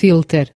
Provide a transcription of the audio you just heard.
filter.